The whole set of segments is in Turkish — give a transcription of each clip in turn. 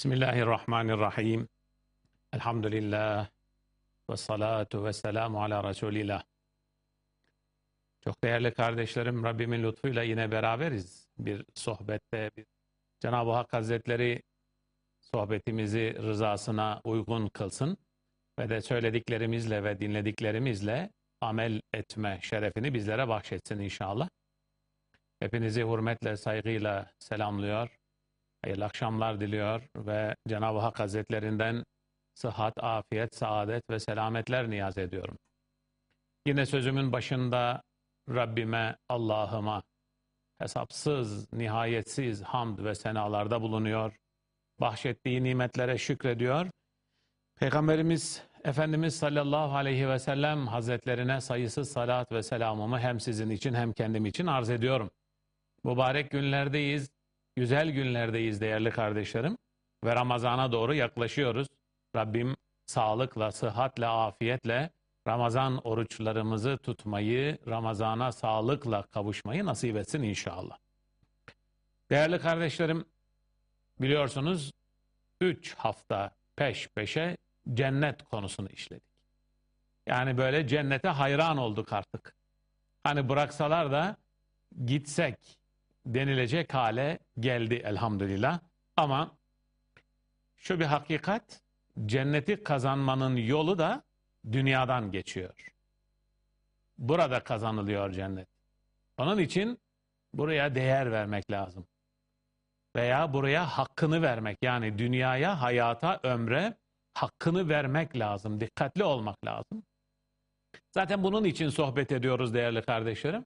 Bismillahirrahmanirrahim. Elhamdülillah. Ve salatu ve selamu ala Resulillah. Çok değerli kardeşlerim, Rabbimin lütfuyla yine beraberiz. Bir sohbette, bir Cenab-ı Hak Hazretleri sohbetimizi rızasına uygun kılsın ve de söylediklerimizle ve dinlediklerimizle amel etme şerefini bizlere bahşetsin inşallah. Hepinizi hürmetle, saygıyla selamlıyor hayırlı akşamlar diliyor ve Cenab-ı Hak Hazretlerinden sıhhat, afiyet, saadet ve selametler niyaz ediyorum. Yine sözümün başında Rabbime, Allah'ıma hesapsız, nihayetsiz hamd ve senalarda bulunuyor. Bahşettiği nimetlere şükrediyor. Peygamberimiz Efendimiz sallallahu aleyhi ve sellem hazretlerine sayısız salat ve selamımı hem sizin için hem kendim için arz ediyorum. Mübarek günlerdeyiz güzel günlerdeyiz değerli kardeşlerim ve Ramazan'a doğru yaklaşıyoruz. Rabbim sağlıkla, sıhhatle, afiyetle Ramazan oruçlarımızı tutmayı, Ramazan'a sağlıkla kavuşmayı nasip etsin inşallah. Değerli kardeşlerim, biliyorsunuz 3 hafta peş peşe cennet konusunu işledik. Yani böyle cennete hayran olduk artık. Hani bıraksalar da gitsek, denilecek hale geldi elhamdülillah. Ama şu bir hakikat, cenneti kazanmanın yolu da dünyadan geçiyor. Burada kazanılıyor cennet. Onun için buraya değer vermek lazım. Veya buraya hakkını vermek yani dünyaya, hayata, ömre hakkını vermek lazım. Dikkatli olmak lazım. Zaten bunun için sohbet ediyoruz değerli kardeşlerim.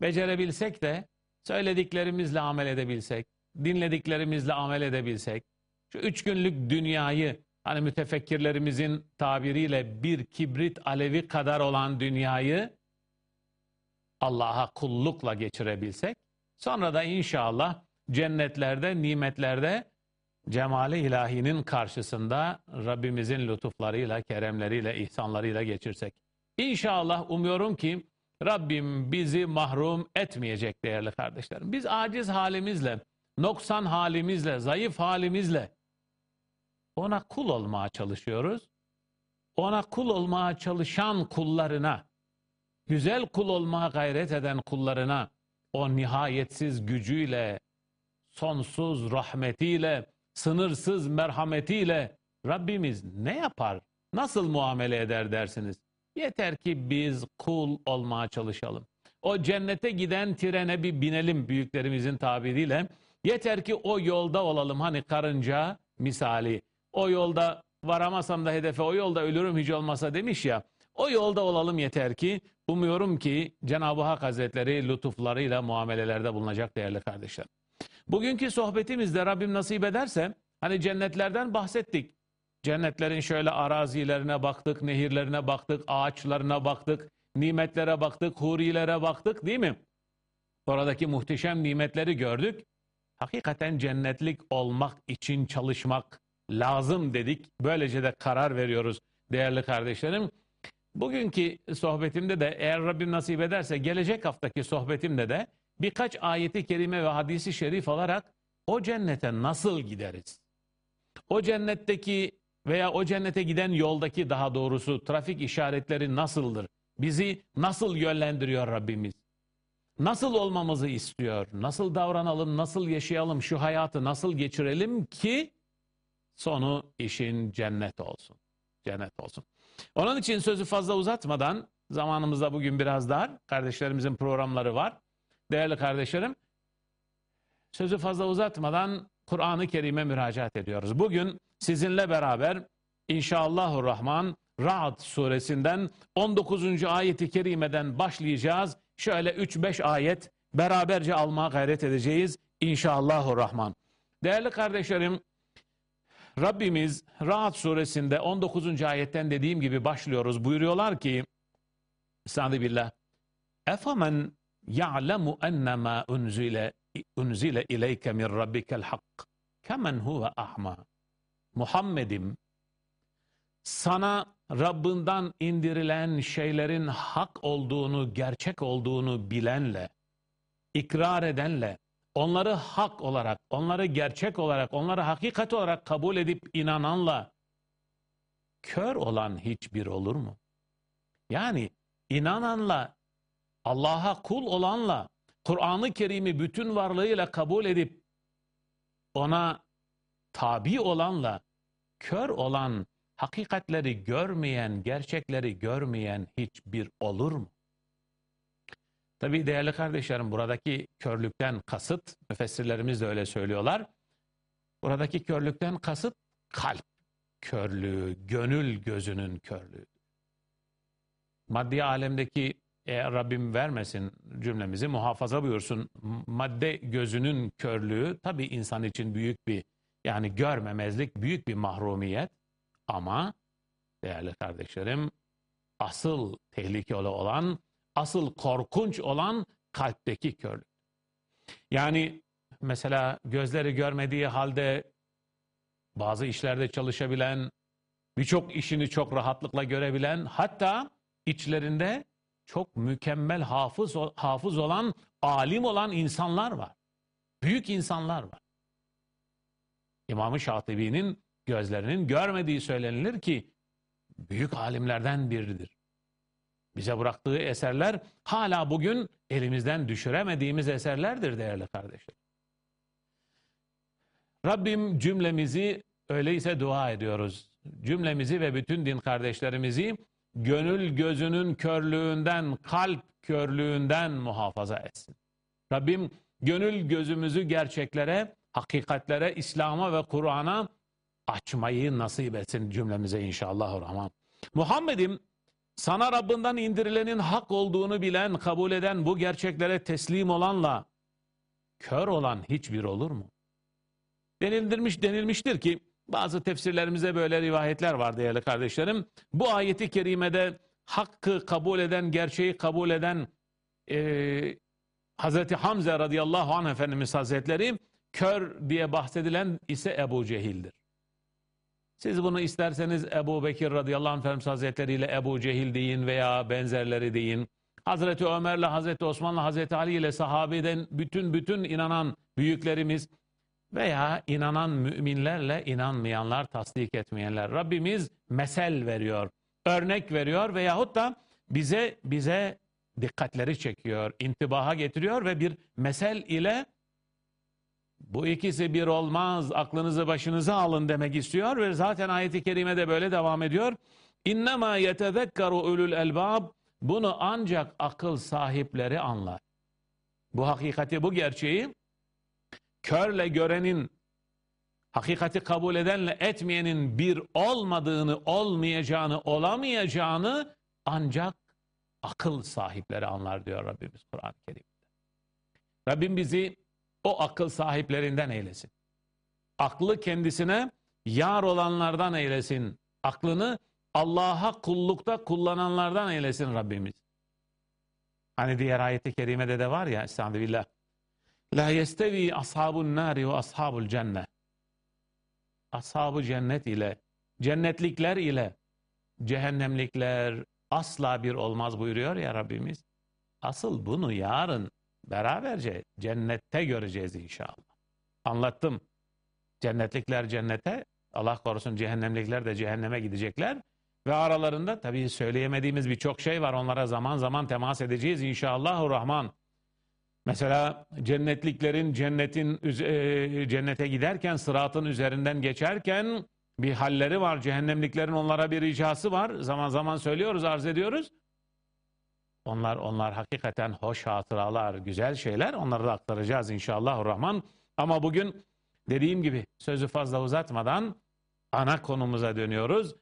Becerebilsek de söylediklerimizle amel edebilsek, dinlediklerimizle amel edebilsek, şu üç günlük dünyayı, hani mütefekkirlerimizin tabiriyle bir kibrit alevi kadar olan dünyayı Allah'a kullukla geçirebilsek, sonra da inşallah cennetlerde, nimetlerde cemali ilahinin karşısında Rabbimizin lütuflarıyla, keremleriyle, ihsanlarıyla geçirsek. İnşallah umuyorum ki Rabbim bizi mahrum etmeyecek değerli kardeşlerim. Biz aciz halimizle, noksan halimizle, zayıf halimizle ona kul olmaya çalışıyoruz. Ona kul olmaya çalışan kullarına, güzel kul olmaya gayret eden kullarına o nihayetsiz gücüyle, sonsuz rahmetiyle, sınırsız merhametiyle Rabbimiz ne yapar, nasıl muamele eder dersiniz? Yeter ki biz kul olmaya çalışalım. O cennete giden trene bir binelim büyüklerimizin tabiriyle. Yeter ki o yolda olalım. Hani karınca misali. O yolda varamasam da hedefe o yolda ölürüm hiç olmasa demiş ya. O yolda olalım yeter ki umuyorum ki Cenab-ı Hak Hazretleri lütuflarıyla muamelelerde bulunacak değerli kardeşler. Bugünkü sohbetimizde Rabbim nasip ederse hani cennetlerden bahsettik. Cennetlerin şöyle arazilerine baktık, nehirlerine baktık, ağaçlarına baktık, nimetlere baktık, hurilere baktık değil mi? Oradaki muhteşem nimetleri gördük. Hakikaten cennetlik olmak için çalışmak lazım dedik. Böylece de karar veriyoruz değerli kardeşlerim. Bugünkü sohbetimde de eğer Rabbim nasip ederse gelecek haftaki sohbetimde de birkaç ayeti kerime ve hadisi şerif alarak o cennete nasıl gideriz? O cennetteki veya o cennete giden yoldaki daha doğrusu trafik işaretleri nasıldır? Bizi nasıl yönlendiriyor Rabbimiz? Nasıl olmamızı istiyor? Nasıl davranalım, nasıl yaşayalım, şu hayatı nasıl geçirelim ki sonu işin cennet olsun. Cennet olsun. Onun için sözü fazla uzatmadan zamanımızda bugün biraz dar. Kardeşlerimizin programları var. Değerli kardeşlerim, sözü fazla uzatmadan Kur'an-ı Kerim'e müracaat ediyoruz. Bugün sizinle beraber İnşallahurrahman Ra'd suresinden 19. ayeti kerimeden başlayacağız. Şöyle 3-5 ayet beraberce almaya gayret edeceğiz. İnşallahurrahman. Değerli kardeşlerim, Rabbimiz Ra'd suresinde 19. ayetten dediğim gibi başlıyoruz. Buyuruyorlar ki, Sadi billah, Efamen ya'lemu ennema unzile unzile ileyke min rabbikel hak kemen huve ahma. Muhammed'im sana Rabbinden indirilen şeylerin hak olduğunu, gerçek olduğunu bilenle, ikrar edenle, onları hak olarak, onları gerçek olarak, onları hakikat olarak kabul edip inananla kör olan hiçbir olur mu? Yani inananla, Allah'a kul olanla, Kur'an-ı Kerim'i bütün varlığıyla kabul edip ona tabi olanla kör olan, hakikatleri görmeyen, gerçekleri görmeyen hiçbir olur mu? Tabii değerli kardeşlerim buradaki körlükten kasıt, müfessirlerimiz de öyle söylüyorlar. Buradaki körlükten kasıt kalp körlüğü, gönül gözünün körlüğü. Maddi alemdeki e, Rabbim vermesin cümlemizi muhafaza buyursun. Madde gözünün körlüğü tabii insan için büyük bir yani görmemezlik büyük bir mahrumiyet ama değerli kardeşlerim asıl tehlikeli olan asıl korkunç olan kalpteki körlük. Yani mesela gözleri görmediği halde bazı işlerde çalışabilen, birçok işini çok rahatlıkla görebilen, hatta içlerinde çok mükemmel hafız hafız olan, alim olan insanlar var. Büyük insanlar var. İmam-ı Şatibi'nin gözlerinin görmediği söylenilir ki büyük alimlerden biridir. Bize bıraktığı eserler hala bugün elimizden düşüremediğimiz eserlerdir değerli kardeşler. Rabbim cümlemizi öyleyse dua ediyoruz. Cümlemizi ve bütün din kardeşlerimizi gönül gözünün körlüğünden, kalp körlüğünden muhafaza etsin. Rabbim gönül gözümüzü gerçeklere, hakikatlere, İslam'a ve Kur'an'a açmayı nasip etsin cümlemize inşallah. Rahman. Muhammed'im sana Rabbinden indirilenin hak olduğunu bilen, kabul eden, bu gerçeklere teslim olanla kör olan hiçbir olur mu? Denildirmiş, denilmiştir ki bazı tefsirlerimize böyle rivayetler var değerli kardeşlerim. Bu ayeti kerimede hakkı kabul eden, gerçeği kabul eden e, Hazreti Hamza radıyallahu anh Efendimiz Hazretleri kör diye bahsedilen ise Ebu Cehil'dir. Siz bunu isterseniz Ebu Bekir radıyallahu anh Efendimiz Hazretleri ile Ebu Cehil deyin veya benzerleri deyin. Hazreti Ömer'le, Hazreti Osman'la, Hazreti Ali ile sahabeden bütün bütün inanan büyüklerimiz veya inanan müminlerle inanmayanlar, tasdik etmeyenler. Rabbimiz mesel veriyor, örnek veriyor veyahut da bize bize dikkatleri çekiyor, intibaha getiriyor ve bir mesel ile bu ikisi bir olmaz, aklınızı başınıza alın demek istiyor ve zaten ayeti kerimede böyle devam ediyor. İnnemâ yetezekkaru ulul elbab bunu ancak akıl sahipleri anlar. Bu hakikati, bu gerçeği körle görenin, hakikati kabul edenle etmeyenin bir olmadığını, olmayacağını, olamayacağını ancak akıl sahipleri anlar diyor Rabbimiz Kur'an-ı Kerim'de. Rabbim bizi o akıl sahiplerinden eylesin. Aklı kendisine yar olanlardan eylesin. Aklını Allah'a kullukta kullananlardan eylesin Rabbimiz. Hani diğer ayeti kerimede de var ya Estağfirullah. La yestevi ashabun nari ve ashabul cennet. Ashabı cennet ile, cennetlikler ile cehennemlikler asla bir olmaz buyuruyor ya Rabbimiz. Asıl bunu yarın beraberce cennette göreceğiz inşallah. Anlattım. Cennetlikler cennete, Allah korusun cehennemlikler de cehenneme gidecekler. Ve aralarında tabii söyleyemediğimiz birçok şey var. Onlara zaman zaman temas edeceğiz inşallah. Rahman. Mesela cennetliklerin cennetin e, cennete giderken sıratın üzerinden geçerken bir halleri var. Cehennemliklerin onlara bir ricası var. Zaman zaman söylüyoruz, arz ediyoruz. Onlar onlar hakikaten hoş hatıralar, güzel şeyler. Onları da aktaracağız inşallah Rahman. Ama bugün dediğim gibi sözü fazla uzatmadan ana konumuza dönüyoruz.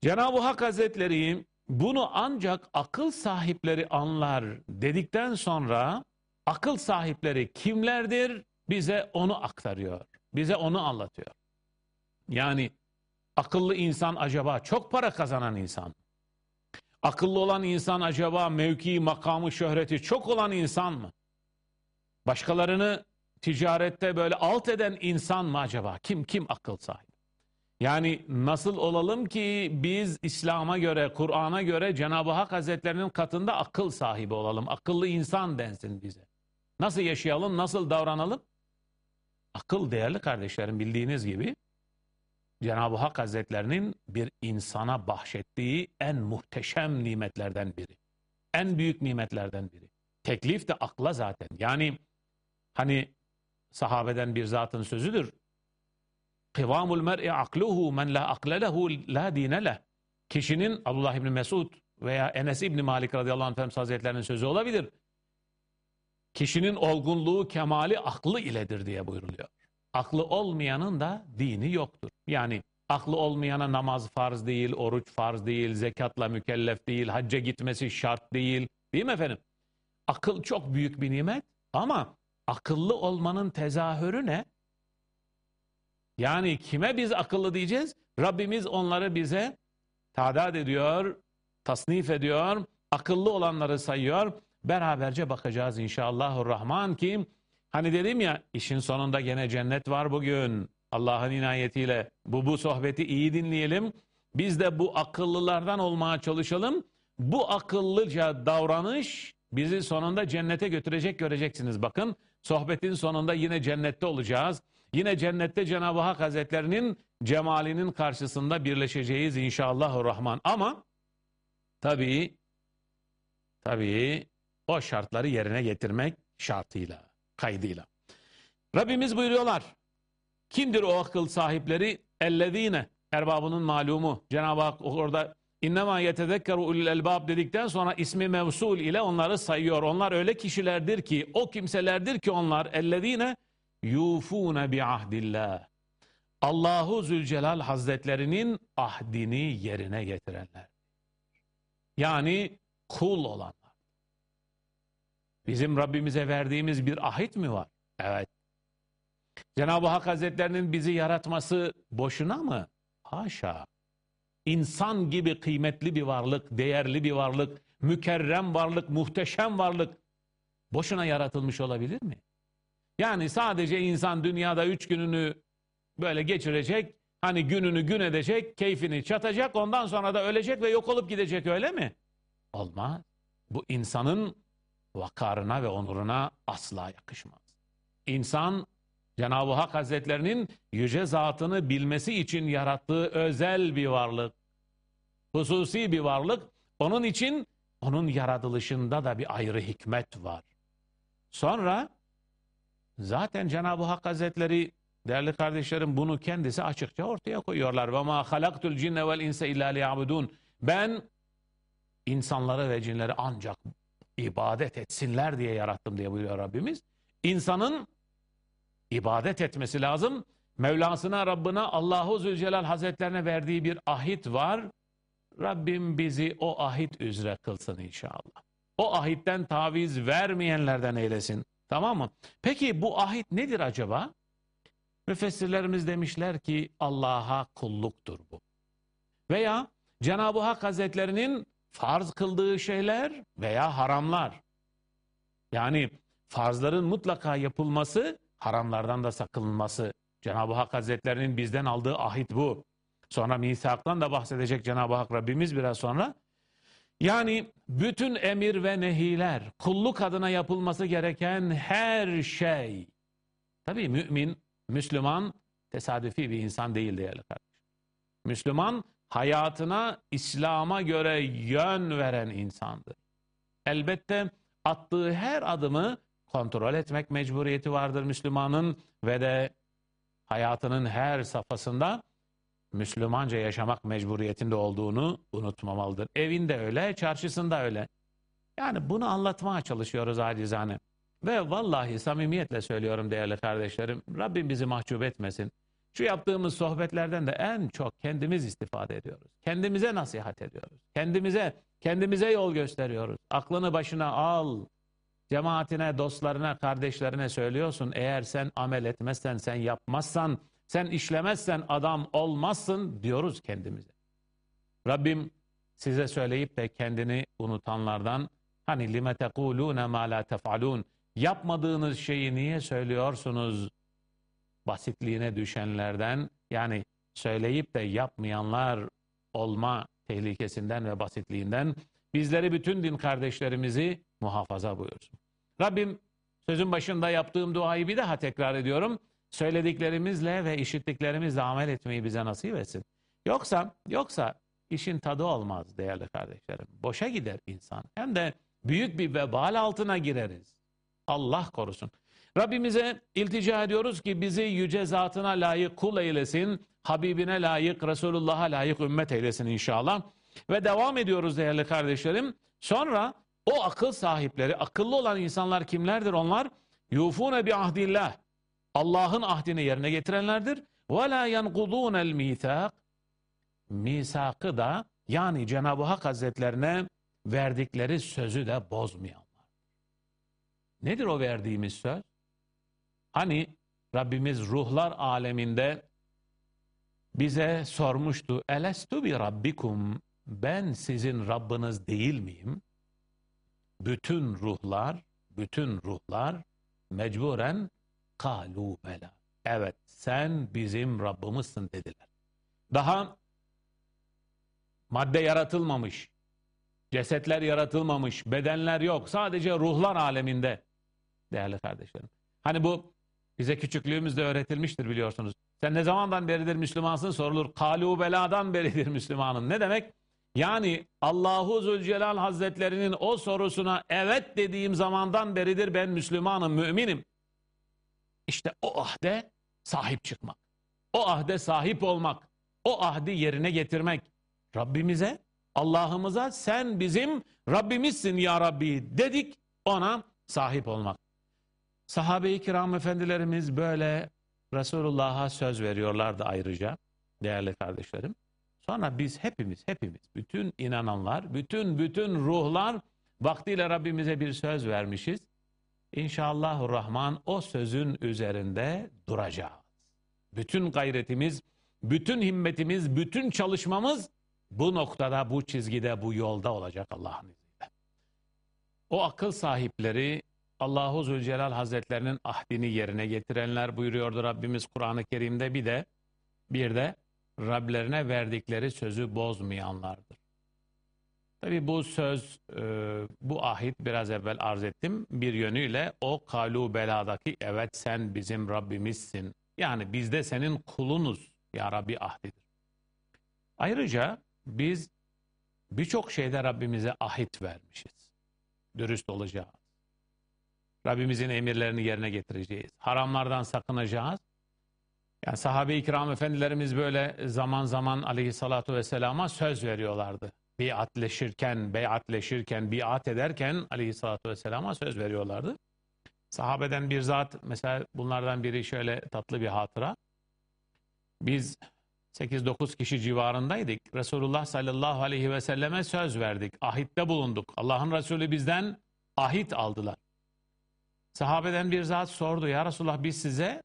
Cenab-ı Hak Hazretleri bunu ancak akıl sahipleri anlar dedikten sonra akıl sahipleri kimlerdir? Bize onu aktarıyor. Bize onu anlatıyor. Yani akıllı insan acaba çok para kazanan insan. Akıllı olan insan acaba mevki, makamı, şöhreti çok olan insan mı? Başkalarını ticarette böyle alt eden insan mı acaba? Kim kim akıl sahibi? Yani nasıl olalım ki biz İslam'a göre, Kur'an'a göre Cenab-ı Hak Hazretlerinin katında akıl sahibi olalım. Akıllı insan densin bize. Nasıl yaşayalım, nasıl davranalım? Akıl değerli kardeşlerim bildiğiniz gibi Cenab-ı Hak Hazretlerinin bir insana bahşettiği en muhteşem nimetlerden biri. En büyük nimetlerden biri. Teklif de akla zaten. Yani hani sahabeden bir zatın sözüdür. Kıvamul mer'i akluhu men la akle lehu la dine leh. Kişinin Abdullah İbni Mesud veya Enes İbni Malik radıyallahu anh hazretlerinin sözü olabilir. Kişinin olgunluğu, kemali aklı iledir diye buyuruluyor. Aklı olmayanın da dini yoktur. Yani aklı olmayana namaz farz değil, oruç farz değil, zekatla mükellef değil, hacca gitmesi şart değil. Değil mi efendim? Akıl çok büyük bir nimet ama akıllı olmanın tezahürü ne? Yani kime biz akıllı diyeceğiz? Rabbimiz onları bize tadat ediyor, tasnif ediyor, akıllı olanları sayıyor. Beraberce bakacağız inşallahurrahman ki hani dedim ya işin sonunda gene cennet var bugün. Allah'ın inayetiyle bu bu sohbeti iyi dinleyelim. Biz de bu akıllılardan olmaya çalışalım. Bu akıllıca davranış bizi sonunda cennete götürecek göreceksiniz. Bakın sohbetin sonunda yine cennette olacağız. Yine cennette Cenab-ı Hak Hazretlerinin cemalinin karşısında birleşeceğiz inşallahurrahman. Ama tabii tabii o şartları yerine getirmek şartıyla, kaydıyla. Rabbimiz buyuruyorlar. Kimdir o akıl sahipleri? Ellezine erbabının malumu. Cenab-ı Hak orada İnnemâ yetezekkeru ulul elbab dedikten sonra ismi mevsul ile onları sayıyor. Onlar öyle kişilerdir ki, o kimselerdir ki onlar ellezine yufûne bi ahdillah. Allahu Zülcelal Hazretlerinin ahdini yerine getirenler. Yani kul olanlar. Bizim Rabbimize verdiğimiz bir ahit mi var? Evet. Cenab-ı Hak Hazretlerinin bizi yaratması boşuna mı? Haşa. İnsan gibi kıymetli bir varlık, değerli bir varlık, mükerrem varlık, muhteşem varlık boşuna yaratılmış olabilir mi? Yani sadece insan dünyada üç gününü böyle geçirecek, hani gününü gün edecek, keyfini çatacak, ondan sonra da ölecek ve yok olup gidecek öyle mi? Olmaz. Bu insanın vakarına ve onuruna asla yakışmaz. İnsan Cenab-ı Hak Hazretlerinin yüce zatını bilmesi için yarattığı özel bir varlık. Hususi bir varlık. Onun için onun yaratılışında da bir ayrı hikmet var. Sonra zaten Cenab-ı Hak Hazretleri değerli kardeşlerim bunu kendisi açıkça ortaya koyuyorlar. Ve ma halaktul cinne vel insa illa liyabudun. Ben insanları ve cinleri ancak ibadet etsinler diye yarattım diye buyuruyor Rabbimiz. İnsanın ibadet etmesi lazım. Mevlasına, Rabbına, Allahu Zülcelal Hazretlerine verdiği bir ahit var. Rabbim bizi o ahit üzere kılsın inşallah. O ahitten taviz vermeyenlerden eylesin. Tamam mı? Peki bu ahit nedir acaba? Müfessirlerimiz demişler ki Allah'a kulluktur bu. Veya Cenab-ı Hak Hazretlerinin farz kıldığı şeyler veya haramlar. Yani farzların mutlaka yapılması, haramlardan da sakınılması. Cenab-ı Hak Hazretlerinin bizden aldığı ahit bu. Sonra misaktan da bahsedecek Cenab-ı Hak Rabbimiz biraz sonra. Yani bütün emir ve nehiler, kulluk adına yapılması gereken her şey. Tabii mümin, Müslüman tesadüfi bir insan değil değerli. Müslüman hayatına İslam'a göre yön veren insandır. Elbette attığı her adımı kontrol etmek mecburiyeti vardır Müslümanın ve de hayatının her safhasında Müslümanca yaşamak mecburiyetinde olduğunu unutmamalıdır. Evinde öyle, çarşısında öyle. Yani bunu anlatmaya çalışıyoruz acizane. Ve vallahi samimiyetle söylüyorum değerli kardeşlerim, Rabbim bizi mahcup etmesin. Şu yaptığımız sohbetlerden de en çok kendimiz istifade ediyoruz. Kendimize nasihat ediyoruz. Kendimize, kendimize yol gösteriyoruz. Aklını başına al. Cemaatine, dostlarına, kardeşlerine söylüyorsun. Eğer sen amel etmezsen, sen yapmazsan, sen işlemezsen adam olmazsın diyoruz kendimize. Rabbim size söyleyip de kendini unutanlardan hani lime tekulune ma la tef'alun yapmadığınız şeyi niye söylüyorsunuz basitliğine düşenlerden yani söyleyip de yapmayanlar olma tehlikesinden ve basitliğinden bizleri bütün din kardeşlerimizi muhafaza buyursun. Rabbim Sözün başında yaptığım duayı bir daha tekrar ediyorum. Söylediklerimizle ve işittiklerimizle amel etmeyi bize nasip etsin. Yoksa, yoksa işin tadı olmaz değerli kardeşlerim. Boşa gider insan. Hem de büyük bir vebal altına gireriz. Allah korusun. Rabbimize iltica ediyoruz ki bizi yüce zatına layık kul eylesin. Habibine layık, Resulullah'a layık ümmet eylesin inşallah. Ve devam ediyoruz değerli kardeşlerim. Sonra o akıl sahipleri, akıllı olan insanlar kimlerdir onlar? Yufune bi ahdillah. Allah'ın ahdini yerine getirenlerdir. Ve la yankudûnel mîthâk. Misakı da yani Cenab-ı Hak Hazretlerine verdikleri sözü de bozmayanlar. Nedir o verdiğimiz söz? Hani Rabbimiz ruhlar aleminde bize sormuştu. Elestu bi rabbikum ben sizin Rabbiniz değil miyim? Bütün ruhlar, bütün ruhlar mecburen kalu bela. Evet sen bizim Rabbimizsin dediler. Daha madde yaratılmamış, cesetler yaratılmamış, bedenler yok. Sadece ruhlar aleminde değerli kardeşlerim. Hani bu bize küçüklüğümüzde öğretilmiştir biliyorsunuz. Sen ne zamandan beridir Müslümansın sorulur. Kalu beladan beridir Müslümanın. Ne demek? Yani Allahu Zülcelal Hazretlerinin o sorusuna evet dediğim zamandan beridir ben Müslümanım, müminim. İşte o ahde sahip çıkmak. O ahde sahip olmak. O ahdi yerine getirmek. Rabbimize, Allah'ımıza sen bizim Rabbimizsin ya Rabbi dedik ona sahip olmak. Sahabe-i kiram efendilerimiz böyle Resulullah'a söz veriyorlardı ayrıca değerli kardeşlerim. Sonra biz hepimiz, hepimiz, bütün inananlar, bütün bütün ruhlar vaktiyle Rabbimize bir söz vermişiz. İnşallahurrahman o sözün üzerinde duracağız. Bütün gayretimiz, bütün himmetimiz, bütün çalışmamız bu noktada, bu çizgide, bu yolda olacak Allah'ın izniyle. O akıl sahipleri Allahu Zülcelal Hazretlerinin ahdini yerine getirenler buyuruyordu Rabbimiz Kur'an-ı Kerim'de bir de bir de Rablerine verdikleri sözü bozmayanlardır. Tabi bu söz, e, bu ahit biraz evvel arz ettim. Bir yönüyle o kalu beladaki evet sen bizim Rabbimizsin. Yani biz de senin kulunuz ya Rabbi ahdidir. Ayrıca biz birçok şeyde Rabbimize ahit vermişiz. Dürüst olacağız. Rabbimizin emirlerini yerine getireceğiz. Haramlardan sakınacağız. Yani sahabe-i kiram efendilerimiz böyle zaman zaman aleyhissalatu vesselama söz veriyorlardı. Biatleşirken, beyatleşirken, biat ederken aleyhissalatu vesselama söz veriyorlardı. Sahabeden bir zat, mesela bunlardan biri şöyle tatlı bir hatıra. Biz 8-9 kişi civarındaydık. Resulullah sallallahu aleyhi ve selleme söz verdik. Ahitte bulunduk. Allah'ın Resulü bizden ahit aldılar. Sahabeden bir zat sordu. Ya Resulullah biz size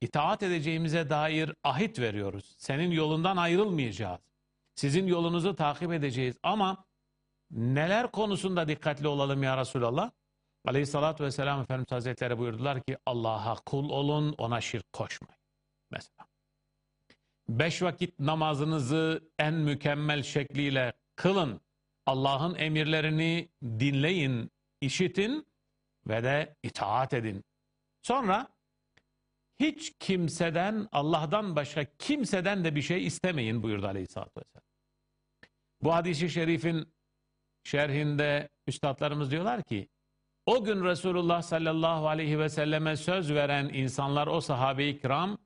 itaat edeceğimize dair ahit veriyoruz. Senin yolundan ayrılmayacağız. Sizin yolunuzu takip edeceğiz. Ama neler konusunda dikkatli olalım ya Resulallah? Aleyhissalatü vesselam Efendimiz Hazretleri buyurdular ki Allah'a kul olun ona şirk koşmayın. Mesela. Beş vakit namazınızı en mükemmel şekliyle kılın. Allah'ın emirlerini dinleyin, işitin ve de itaat edin. Sonra hiç kimseden, Allah'tan başka kimseden de bir şey istemeyin buyurdu Aleyhisselatü Vesselam. Bu hadisi şerifin şerhinde üstadlarımız diyorlar ki, o gün Resulullah sallallahu aleyhi ve selleme söz veren insanlar, o sahabe-i kiram,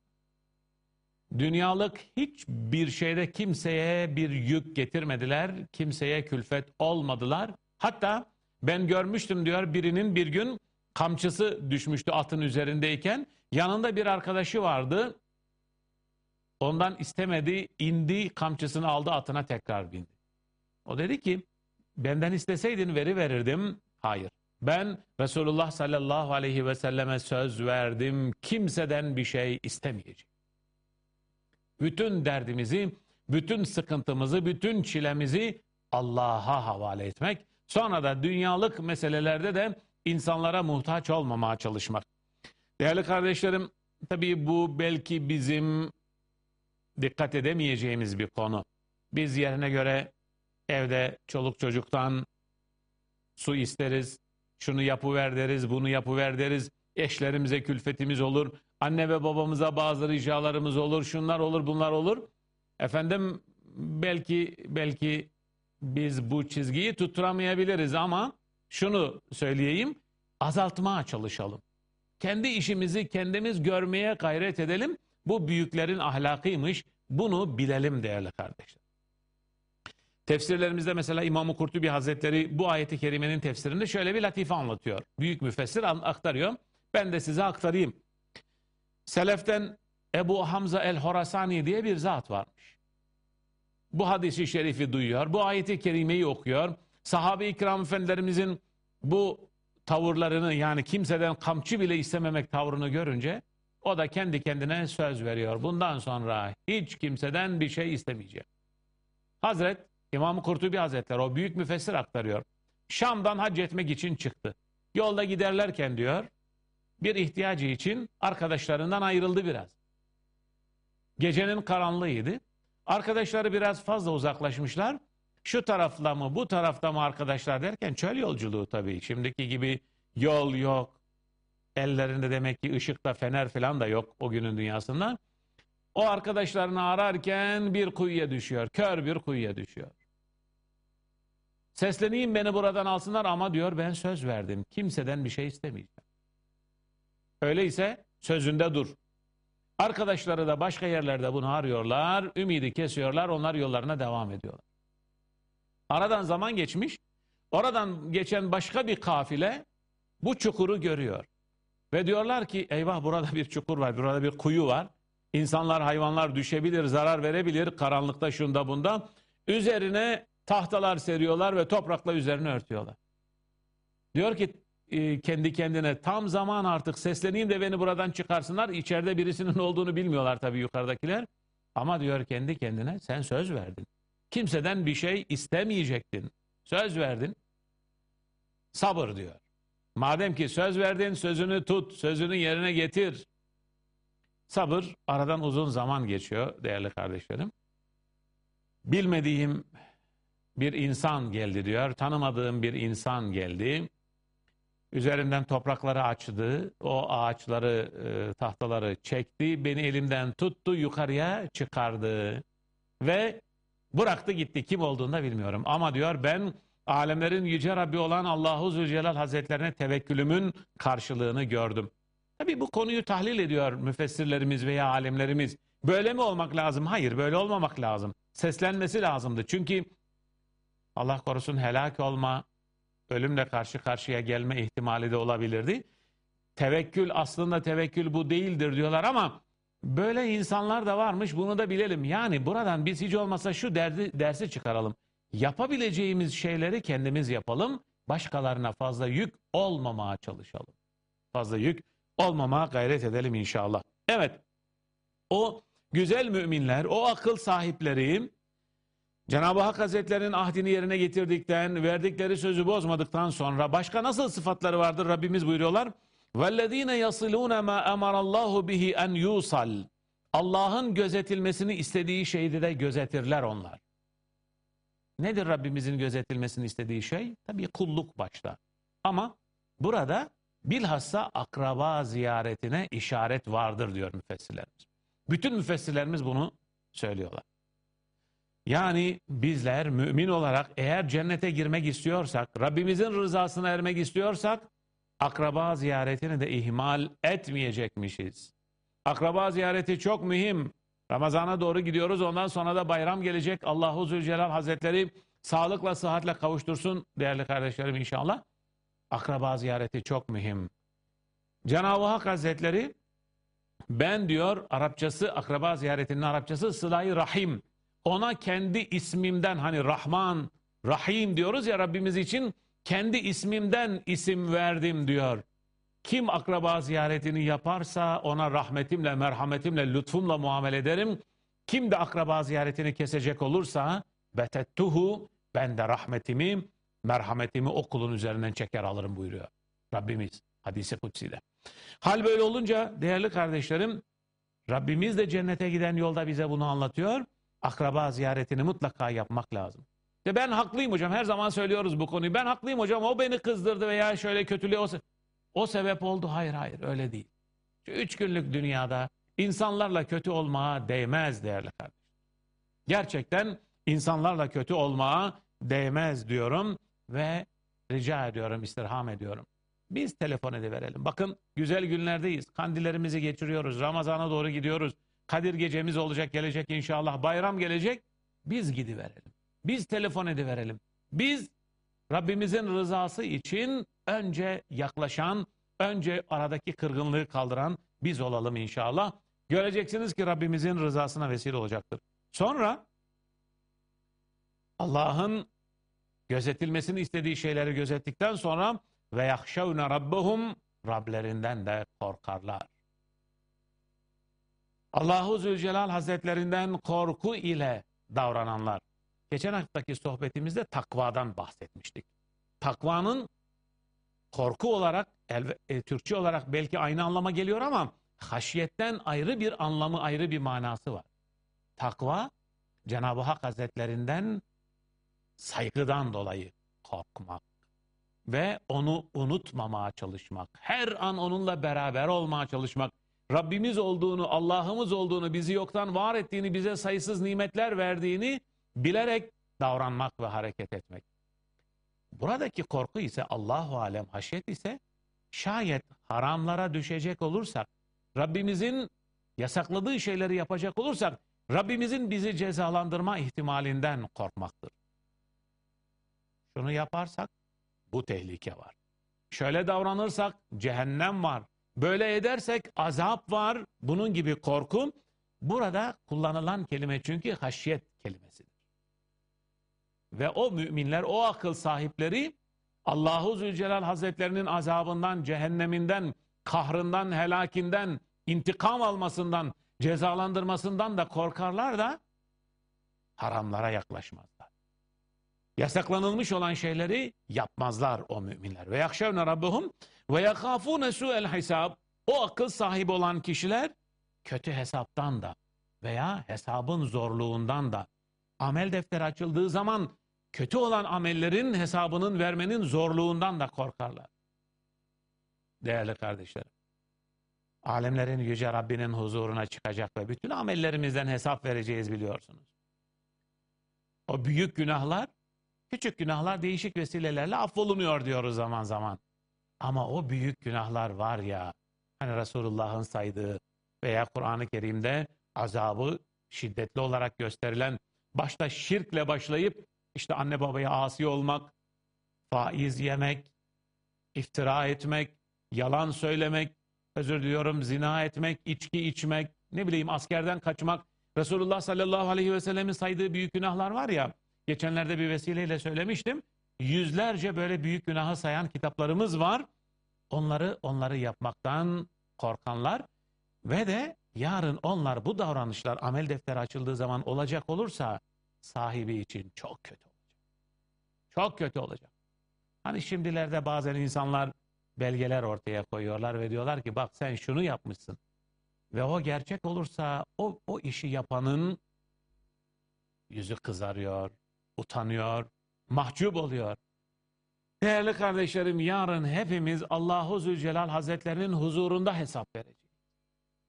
dünyalık hiçbir şeyde kimseye bir yük getirmediler, kimseye külfet olmadılar. Hatta ben görmüştüm diyor birinin bir gün kamçısı düşmüştü atın üzerindeyken yanında bir arkadaşı vardı. Ondan istemedi, indi, kamçısını aldı atına tekrar bindi. O dedi ki benden isteseydin veri verirdim. Hayır. Ben Resulullah sallallahu aleyhi ve selleme söz verdim. Kimseden bir şey istemeyeceğim. Bütün derdimizi, bütün sıkıntımızı, bütün çilemizi Allah'a havale etmek Sonra da dünyalık meselelerde de insanlara muhtaç olmamaya çalışmak. Değerli kardeşlerim, tabii bu belki bizim dikkat edemeyeceğimiz bir konu. Biz yerine göre evde çoluk çocuktan su isteriz, şunu yapıver deriz, bunu yapıver deriz. Eşlerimize külfetimiz olur. Anne ve babamıza bazı ricalarımız olur. Şunlar olur, bunlar olur. Efendim belki belki biz bu çizgiyi tutturamayabiliriz ama şunu söyleyeyim. Azaltmaya çalışalım. Kendi işimizi kendimiz görmeye gayret edelim. Bu büyüklerin ahlakıymış. Bunu bilelim değerli kardeşler. Tefsirlerimizde mesela İmam-ı Kurtubi Hazretleri bu ayeti kerimenin tefsirinde şöyle bir latife anlatıyor. Büyük müfessir aktarıyor. Ben de size aktarayım. Seleften Ebu Hamza el-Horasani diye bir zat varmış. Bu hadisi şerifi duyuyor. Bu ayeti kerimeyi okuyor. Sahabe-i ikram efendilerimizin bu tavırlarını yani kimseden kamçı bile istememek tavrını görünce o da kendi kendine söz veriyor. Bundan sonra hiç kimseden bir şey istemeyecek. Hazret İmam-ı Kurtubi Hazretleri o büyük müfessir aktarıyor. Şam'dan hac etmek için çıktı. Yolda giderlerken diyor bir ihtiyacı için arkadaşlarından ayrıldı biraz. Gecenin karanlığıydı. Arkadaşları biraz fazla uzaklaşmışlar. Şu tarafla mı bu tarafta mı arkadaşlar derken çöl yolculuğu tabii. Şimdiki gibi yol yok. Ellerinde demek ki ışık da fener falan da yok o günün dünyasında. O arkadaşlarını ararken bir kuyuya düşüyor. Kör bir kuyuya düşüyor. Sesleneyim beni buradan alsınlar ama diyor ben söz verdim. Kimseden bir şey istemeyeceğim. Öyleyse sözünde dur. Arkadaşları da başka yerlerde bunu arıyorlar. Ümidi kesiyorlar. Onlar yollarına devam ediyorlar. Aradan zaman geçmiş. Oradan geçen başka bir kafile bu çukuru görüyor. Ve diyorlar ki eyvah burada bir çukur var. Burada bir kuyu var. İnsanlar hayvanlar düşebilir, zarar verebilir. Karanlıkta şunda bunda. Üzerine tahtalar seriyorlar ve toprakla üzerine örtüyorlar. Diyor ki e, kendi kendine tam zaman artık sesleneyim de beni buradan çıkarsınlar. İçeride birisinin olduğunu bilmiyorlar tabii yukarıdakiler. Ama diyor kendi kendine sen söz verdin. Kimseden bir şey istemeyecektin. Söz verdin. Sabır diyor. Madem ki söz verdin sözünü tut, sözünü yerine getir. Sabır aradan uzun zaman geçiyor değerli kardeşlerim. Bilmediğim bir insan geldi diyor. Tanımadığım bir insan geldi. Üzerinden toprakları açtı. O ağaçları, e, tahtaları çekti. Beni elimden tuttu, yukarıya çıkardı. Ve bıraktı gitti. Kim olduğunu da bilmiyorum. Ama diyor ben alemlerin yüce Rabbi olan Allahu Zülcelal Hazretlerine tevekkülümün karşılığını gördüm. Tabi bu konuyu tahlil ediyor müfessirlerimiz veya alimlerimiz. Böyle mi olmak lazım? Hayır böyle olmamak lazım. Seslenmesi lazımdı. Çünkü Allah korusun helak olma, ölümle karşı karşıya gelme ihtimali de olabilirdi. Tevekkül aslında tevekkül bu değildir diyorlar ama böyle insanlar da varmış bunu da bilelim. Yani buradan biz hiç olmasa şu derdi, dersi çıkaralım. Yapabileceğimiz şeyleri kendimiz yapalım. Başkalarına fazla yük olmamaya çalışalım. Fazla yük olmamaya gayret edelim inşallah. Evet o güzel müminler, o akıl sahipleri Cenab-ı Hak Hazretlerinin ahdini yerine getirdikten, verdikleri sözü bozmadıktan sonra başka nasıl sıfatları vardır Rabbimiz buyuruyorlar. وَالَّذ۪ينَ يَصِلُونَ مَا اَمَرَ اللّٰهُ بِهِ اَنْ يُوصَلْ Allah'ın gözetilmesini istediği şeydi de gözetirler onlar. Nedir Rabbimizin gözetilmesini istediği şey? Tabii kulluk başta. Ama burada bilhassa akraba ziyaretine işaret vardır diyor müfessirlerimiz. Bütün müfessirlerimiz bunu söylüyorlar. Yani bizler mümin olarak eğer cennete girmek istiyorsak, Rabbimizin rızasına ermek istiyorsak, akraba ziyaretini de ihmal etmeyecekmişiz. Akraba ziyareti çok mühim. Ramazana doğru gidiyoruz. Ondan sonra da bayram gelecek. Allahu Zülcelal Hazretleri sağlıkla, sıhhatle kavuştursun değerli kardeşlerim inşallah. Akraba ziyareti çok mühim. Cenab-ı Hak Hazretleri ben diyor Arapçası akraba ziyaretinin Arapçası sıla rahim. Ona kendi ismimden hani Rahman, Rahim diyoruz ya Rabbimiz için kendi ismimden isim verdim diyor. Kim akraba ziyaretini yaparsa ona rahmetimle, merhametimle, lütfumla muamele ederim. Kim de akraba ziyaretini kesecek olursa betettuhu ben de rahmetimi, merhametimi o kulun üzerinden çeker alırım buyuruyor. Rabbimiz hadisi kutsiyle. Hal böyle olunca değerli kardeşlerim Rabbimiz de cennete giden yolda bize bunu anlatıyor. Akraba ziyaretini mutlaka yapmak lazım. De ben haklıyım hocam her zaman söylüyoruz bu konuyu. Ben haklıyım hocam o beni kızdırdı veya şöyle kötülüğü olsa. o sebep oldu. Hayır hayır öyle değil. Şu üç günlük dünyada insanlarla kötü olmaya değmez değerli kardeşim. Gerçekten insanlarla kötü olmaya değmez diyorum ve rica ediyorum, istirham ediyorum. Biz telefon ediverelim. Bakın güzel günlerdeyiz. Kandillerimizi geçiriyoruz. Ramazana doğru gidiyoruz. Kadir gecemiz olacak, gelecek inşallah. Bayram gelecek. Biz gidiverelim. Biz telefon ediverelim. Biz Rabbimizin rızası için önce yaklaşan, önce aradaki kırgınlığı kaldıran biz olalım inşallah. Göreceksiniz ki Rabbimizin rızasına vesile olacaktır. Sonra Allah'ın gözetilmesini istediği şeyleri gözettikten sonra ve yahşevne rabbuhum Rablerinden de korkarlar. Allahu Zülcelal Hazretlerinden korku ile davrananlar. Geçen haftaki sohbetimizde takvadan bahsetmiştik. Takvanın korku olarak, e, Türkçe olarak belki aynı anlama geliyor ama haşiyetten ayrı bir anlamı, ayrı bir manası var. Takva, Cenab-ı Hak Hazretlerinden saygıdan dolayı korkmak ve onu unutmamaya çalışmak. Her an onunla beraber olmaya çalışmak. Rabbimiz olduğunu, Allah'ımız olduğunu, bizi yoktan var ettiğini, bize sayısız nimetler verdiğini bilerek davranmak ve hareket etmek. Buradaki korku ise Allahu alem haşyet ise şayet haramlara düşecek olursak, Rabbimizin yasakladığı şeyleri yapacak olursak, Rabbimizin bizi cezalandırma ihtimalinden korkmaktır. Şunu yaparsak bu tehlike var. Şöyle davranırsak cehennem var. Böyle edersek azap var. Bunun gibi korku. Burada kullanılan kelime çünkü haşyet kelimesidir. Ve o müminler, o akıl sahipleri Allahu Zülcelal Hazretlerinin azabından, cehenneminden, kahrından, helakinden, intikam almasından, cezalandırmasından da korkarlar da haramlara yaklaşmazlar. Yasaklanılmış olan şeyleri yapmazlar o müminler. Ve yakşevne rabbuhum ve yakafune su'el hesab. O akıl sahibi olan kişiler kötü hesaptan da veya hesabın zorluğundan da amel defteri açıldığı zaman kötü olan amellerin hesabının vermenin zorluğundan da korkarlar. Değerli kardeşlerim. Alemlerin yüce Rabbinin huzuruna çıkacak ve bütün amellerimizden hesap vereceğiz biliyorsunuz. O büyük günahlar Küçük günahlar değişik vesilelerle affolunuyor diyoruz zaman zaman. Ama o büyük günahlar var ya, hani Resulullah'ın saydığı veya Kur'an-ı Kerim'de azabı şiddetli olarak gösterilen, başta şirkle başlayıp işte anne babaya asi olmak, faiz yemek, iftira etmek, yalan söylemek, özür diliyorum zina etmek, içki içmek, ne bileyim askerden kaçmak. Resulullah sallallahu aleyhi ve sellemin saydığı büyük günahlar var ya, Geçenlerde bir vesileyle söylemiştim. Yüzlerce böyle büyük günahı sayan kitaplarımız var. Onları onları yapmaktan korkanlar ve de yarın onlar bu davranışlar amel defteri açıldığı zaman olacak olursa sahibi için çok kötü olacak. Çok kötü olacak. Hani şimdilerde bazen insanlar belgeler ortaya koyuyorlar ve diyorlar ki bak sen şunu yapmışsın. Ve o gerçek olursa o, o işi yapanın yüzü kızarıyor, utanıyor, mahcup oluyor. Değerli kardeşlerim yarın hepimiz Allahu Zülcelal Hazretlerinin huzurunda hesap vereceğiz.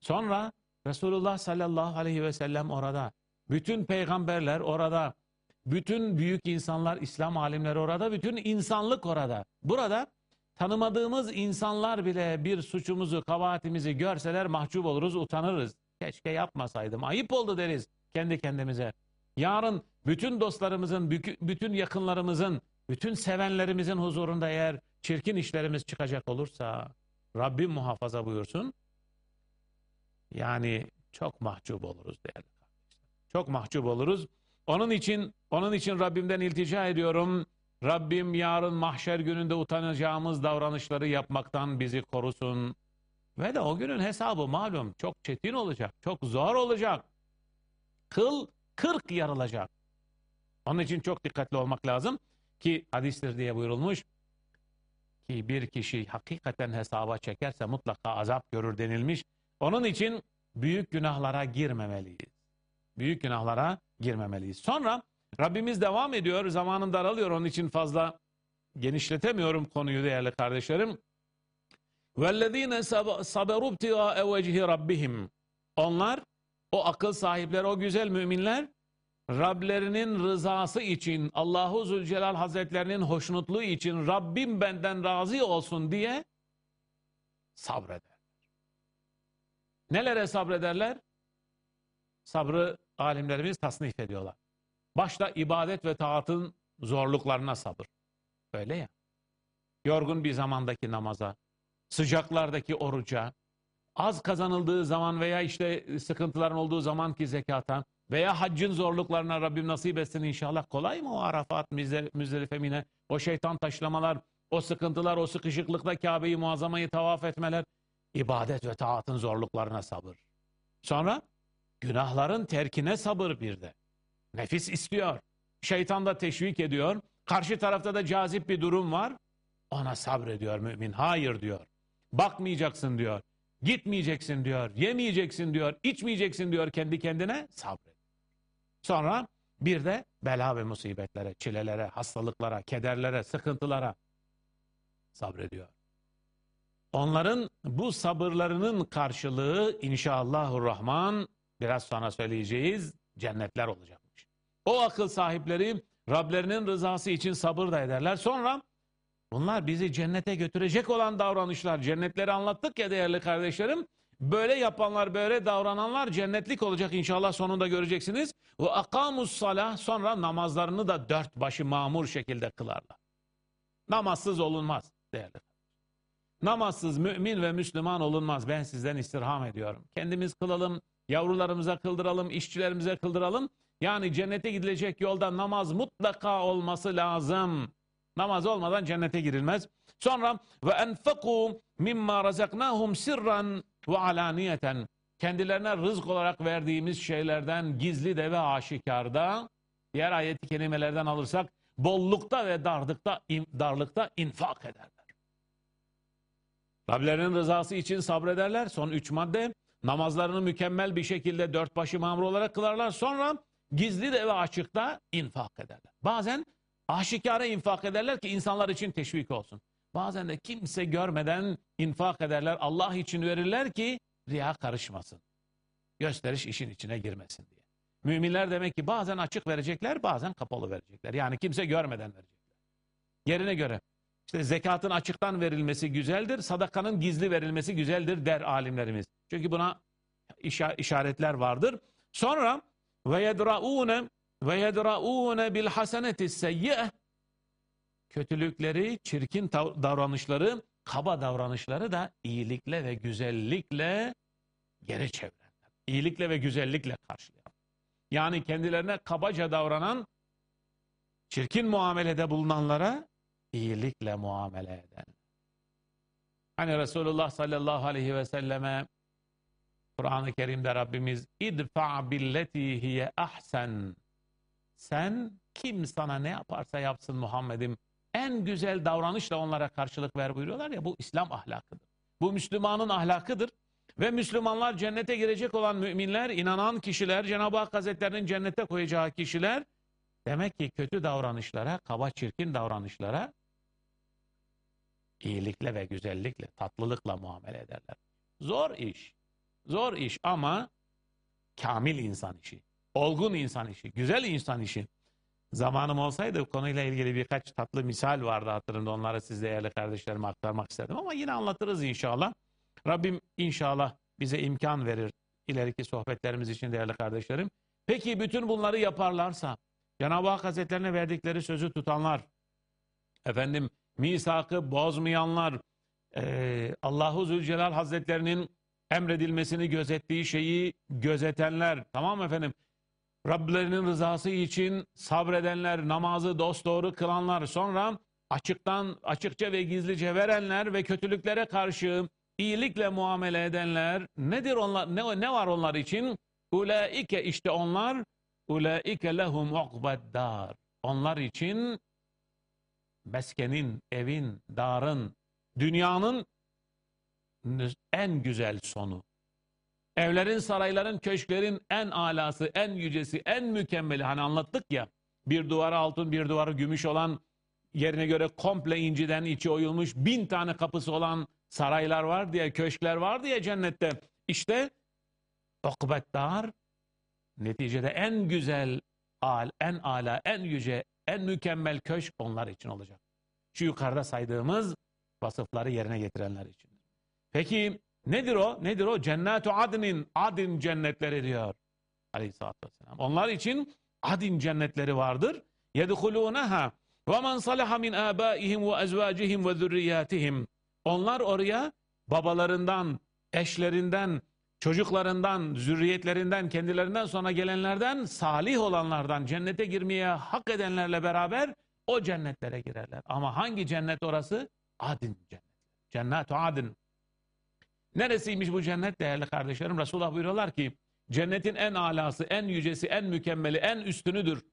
Sonra Resulullah sallallahu aleyhi ve sellem orada. Bütün peygamberler orada. Bütün büyük insanlar, İslam alimleri orada. Bütün insanlık orada. Burada tanımadığımız insanlar bile bir suçumuzu, kabahatimizi görseler mahcup oluruz, utanırız. Keşke yapmasaydım, ayıp oldu deriz kendi kendimize. Yarın bütün dostlarımızın, bütün yakınlarımızın, bütün sevenlerimizin huzurunda eğer çirkin işlerimiz çıkacak olursa Rabbim muhafaza buyursun. Yani çok mahcup oluruz değerli kardeşler. Çok mahcup oluruz. Onun için onun için Rabbimden iltica ediyorum. Rabbim yarın mahşer gününde utanacağımız davranışları yapmaktan bizi korusun. Ve de o günün hesabı malum çok çetin olacak, çok zor olacak. Kıl kırk yarılacak. Onun için çok dikkatli olmak lazım ki hadistir diye buyurulmuş ki bir kişi hakikaten hesaba çekerse mutlaka azap görür denilmiş. Onun için büyük günahlara girmemeliyiz. Büyük günahlara girmemeliyiz. Sonra Rabbimiz devam ediyor. Zamanın daralıyor. Onun için fazla genişletemiyorum konuyu değerli kardeşlerim. وَالَّذ۪ينَ صَبَرُوا ابْتِغَاءَ وَجْهِ رَبِّهِمْ Onlar, o akıl sahipleri, o güzel müminler, Rablerinin rızası için, Allahu Zülcelal Hazretlerinin hoşnutluğu için Rabbim benden razı olsun diye sabreder. Nelere sabrederler? Sabrı alimlerimiz tasnif ediyorlar. Başta ibadet ve taatın zorluklarına sabır. Öyle ya. Yorgun bir zamandaki namaza, sıcaklardaki oruca, az kazanıldığı zaman veya işte sıkıntıların olduğu zamanki zekata veya haccın zorluklarına Rabbim nasip etsin inşallah. Kolay mı o Arafat, Müzdelife, Mine, o şeytan taşlamalar, o sıkıntılar, o sıkışıklıkta Kabe'yi muazzamayı tavaf etmeler, ibadet ve taatın zorluklarına sabır. Sonra günahların terkine sabır bir de. Nefis istiyor. Şeytan da teşvik ediyor. Karşı tarafta da cazip bir durum var. Ona sabrediyor mümin. Hayır diyor. Bakmayacaksın diyor. Gitmeyeceksin diyor. Yemeyeceksin diyor. içmeyeceksin diyor kendi kendine sabret. Sonra bir de bela ve musibetlere, çilelere, hastalıklara, kederlere, sıkıntılara sabrediyor. Onların bu sabırlarının karşılığı inşallahurrahman biraz sonra söyleyeceğiz cennetler olacakmış. O akıl sahipleri Rablerinin rızası için sabır da ederler. Sonra bunlar bizi cennete götürecek olan davranışlar. Cennetleri anlattık ya değerli kardeşlerim. Böyle yapanlar, böyle davrananlar cennetlik olacak inşallah sonunda göreceksiniz. Ve akamus salah sonra namazlarını da dört başı mamur şekilde kılarlar. Namazsız olunmaz değerli Namazsız mümin ve Müslüman olunmaz. Ben sizden istirham ediyorum. Kendimiz kılalım, yavrularımıza kıldıralım, işçilerimize kıldıralım. Yani cennete gidilecek yolda namaz mutlaka olması lazım. Namaz olmadan cennete girilmez. Sonra ve enfeku mimma razaknahum sirran ve alaniyeten. Kendilerine rızk olarak verdiğimiz şeylerden gizli de ve aşikarda diğer ayeti kelimelerden alırsak bollukta ve darlıkta darlıkta infak ederler. Rablerinin rızası için sabrederler. Son üç madde namazlarını mükemmel bir şekilde dört başı mamur olarak kılarlar. Sonra gizli de ve açıkta infak ederler. Bazen aşikare infak ederler ki insanlar için teşvik olsun. Bazen de kimse görmeden infak ederler. Allah için verirler ki riya karışmasın. Gösteriş işin içine girmesin diye. Müminler demek ki bazen açık verecekler, bazen kapalı verecekler. Yani kimse görmeden verecekler. Yerine göre. İşte zekatın açıktan verilmesi güzeldir, sadakanın gizli verilmesi güzeldir der alimlerimiz. Çünkü buna işaretler vardır. Sonra ve yedraune ve yedraune bil haseneti seyyi'e kötülükleri, çirkin davranışları, kaba davranışları da iyilikle ve güzellikle geri çevirenler. İyilikle ve güzellikle karşılayan. Yani kendilerine kabaca davranan, çirkin muamelede bulunanlara iyilikle muamele eden. Hani Resulullah sallallahu aleyhi ve selleme Kur'an-ı Kerim'de Rabbimiz idfa billeti hiye ahsen sen kim sana ne yaparsa yapsın Muhammed'im en güzel davranışla onlara karşılık ver buyuruyorlar ya bu İslam ahlakıdır. Bu Müslümanın ahlakıdır. Ve Müslümanlar cennete girecek olan müminler, inanan kişiler, Cenab-ı Hak Hazretlerinin cennete koyacağı kişiler demek ki kötü davranışlara, kaba çirkin davranışlara iyilikle ve güzellikle, tatlılıkla muamele ederler. Zor iş. Zor iş ama kamil insan işi. Olgun insan işi. Güzel insan işi. Zamanım olsaydı konuyla ilgili birkaç tatlı misal vardı hatırımda. Onları siz değerli kardeşlerime aktarmak istedim ama yine anlatırız inşallah. Rabbim inşallah bize imkan verir ileriki sohbetlerimiz için değerli kardeşlerim. Peki bütün bunları yaparlarsa Cenab-ı Hak Hazretlerine verdikleri sözü tutanlar, efendim misakı bozmayanlar, e, Allahu Zülcelal Hazretlerinin emredilmesini gözettiği şeyi gözetenler, tamam efendim? Rablerinin rızası için sabredenler, namazı dosdoğru kılanlar, sonra açıktan açıkça ve gizlice verenler ve kötülüklere karşı iyilikle muamele edenler nedir onlar ne, ne var onlar için? Ulaike işte onlar ulaike lehum ukbeddar. Onlar için meskenin, evin, darın, dünyanın en güzel sonu. Evlerin, sarayların, köşklerin en alası, en yücesi, en mükemmeli. Hani anlattık ya, bir duvarı altın, bir duvarı gümüş olan, yerine göre komple inciden içi oyulmuş, bin tane kapısı olan saraylar var diye, köşkler var diye cennette. İşte ukbeddar neticede en güzel, al, en ala, en yüce, en mükemmel köşk onlar için olacak. Şu yukarıda saydığımız vasıfları yerine getirenler için. Peki Nedir o? Nedir o? Cennetu adnin, adin cennetleri diyor aleyhissalatü vesselam. Onlar için adin cennetleri vardır. Yedhulûneha ve men salaha min âbâihim ve ezvâcihim ve zürriyâtihim. Onlar oraya babalarından, eşlerinden, çocuklarından, zürriyetlerinden, kendilerinden sonra gelenlerden, salih olanlardan, cennete girmeye hak edenlerle beraber o cennetlere girerler. Ama hangi cennet orası? Adin cennet. Cennetu adin. Neresiymiş bu cennet değerli kardeşlerim? Resulullah buyuruyorlar ki, cennetin en alası, en yücesi, en mükemmeli, en üstünüdür.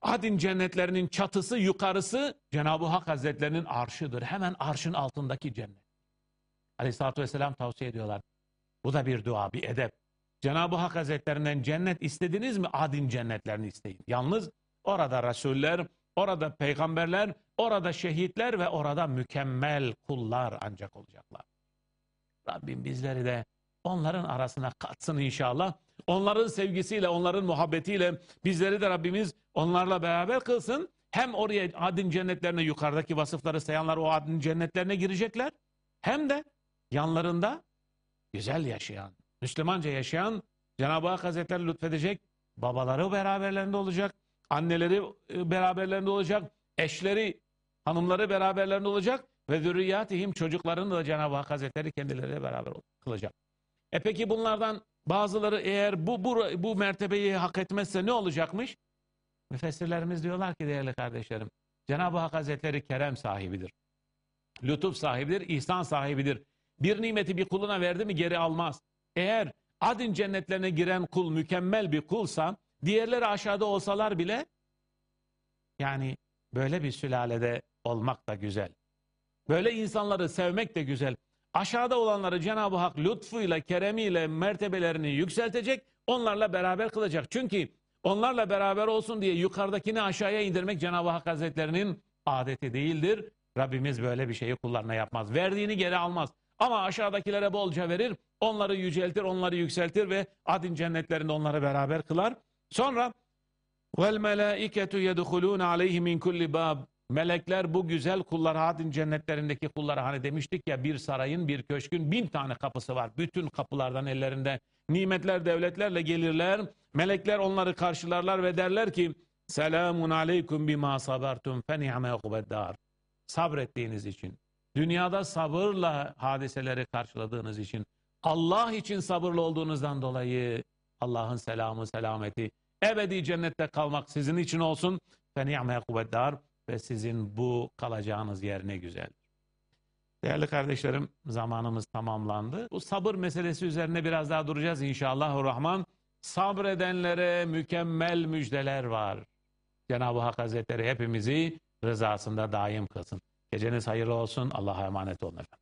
Adin cennetlerinin çatısı, yukarısı Cenab-ı Hak Hazretlerinin arşıdır. Hemen arşın altındaki cennet. Aleyhisselatü Vesselam tavsiye ediyorlar. Bu da bir dua, bir edep. Cenab-ı Hak Hazretlerinden cennet istediniz mi? Adin cennetlerini isteyin. Yalnız orada Resuller, orada peygamberler, orada şehitler ve orada mükemmel kullar ancak olacaklar. Rabbim bizleri de onların arasına katsın inşallah. Onların sevgisiyle, onların muhabbetiyle bizleri de Rabbimiz onlarla beraber kılsın. Hem oraya adin cennetlerine yukarıdaki vasıfları sayanlar o adin cennetlerine girecekler. Hem de yanlarında güzel yaşayan, Müslümanca yaşayan Cenab-ı Hak Hazretleri lütfedecek. Babaları beraberlerinde olacak. Anneleri e, beraberlerinde olacak. Eşleri, hanımları beraberlerinde olacak. Ve zürriyatihim çocuklarını da Cenab-ı Hak Hazretleri kendileriyle beraber kılacak. E peki bunlardan bazıları eğer bu, bu, bu mertebeyi hak etmezse ne olacakmış? Müfessirlerimiz diyorlar ki değerli kardeşlerim, Cenab-ı Hak Hazretleri kerem sahibidir. Lütuf sahibidir, ihsan sahibidir. Bir nimeti bir kuluna verdi mi geri almaz. Eğer adin cennetlerine giren kul mükemmel bir kulsa, diğerleri aşağıda olsalar bile, yani böyle bir sülalede olmak da güzel. Böyle insanları sevmek de güzel. Aşağıda olanları Cenab-ı Hak lütfuyla, keremiyle mertebelerini yükseltecek, onlarla beraber kılacak. Çünkü onlarla beraber olsun diye yukarıdakini aşağıya indirmek Cenab-ı Hak Hazretlerinin adeti değildir. Rabbimiz böyle bir şeyi kullarına yapmaz. Verdiğini geri almaz. Ama aşağıdakilere bolca verir, onları yüceltir, onları yükseltir ve adin cennetlerinde onları beraber kılar. Sonra melaiketu yedhulun aleyhi min kulli bab Melekler bu güzel kullara adin cennetlerindeki kullara hani demiştik ya bir sarayın bir köşkün bin tane kapısı var. Bütün kapılardan ellerinde nimetler devletlerle gelirler. Melekler onları karşılarlar ve derler ki selamun aleykum bima sabartum fe ni'me ukubeddar. Sabrettiğiniz için, dünyada sabırla hadiseleri karşıladığınız için, Allah için sabırlı olduğunuzdan dolayı Allah'ın selamı, selameti, ebedi cennette kalmak sizin için olsun. Fe ni'me ukubeddar ve sizin bu kalacağınız yer ne güzel. Değerli kardeşlerim zamanımız tamamlandı. Bu sabır meselesi üzerine biraz daha duracağız inşallah. Rahman. Sabredenlere mükemmel müjdeler var. Cenab-ı Hak Hazretleri hepimizi rızasında daim kılsın. Geceniz hayırlı olsun. Allah'a emanet olun efendim.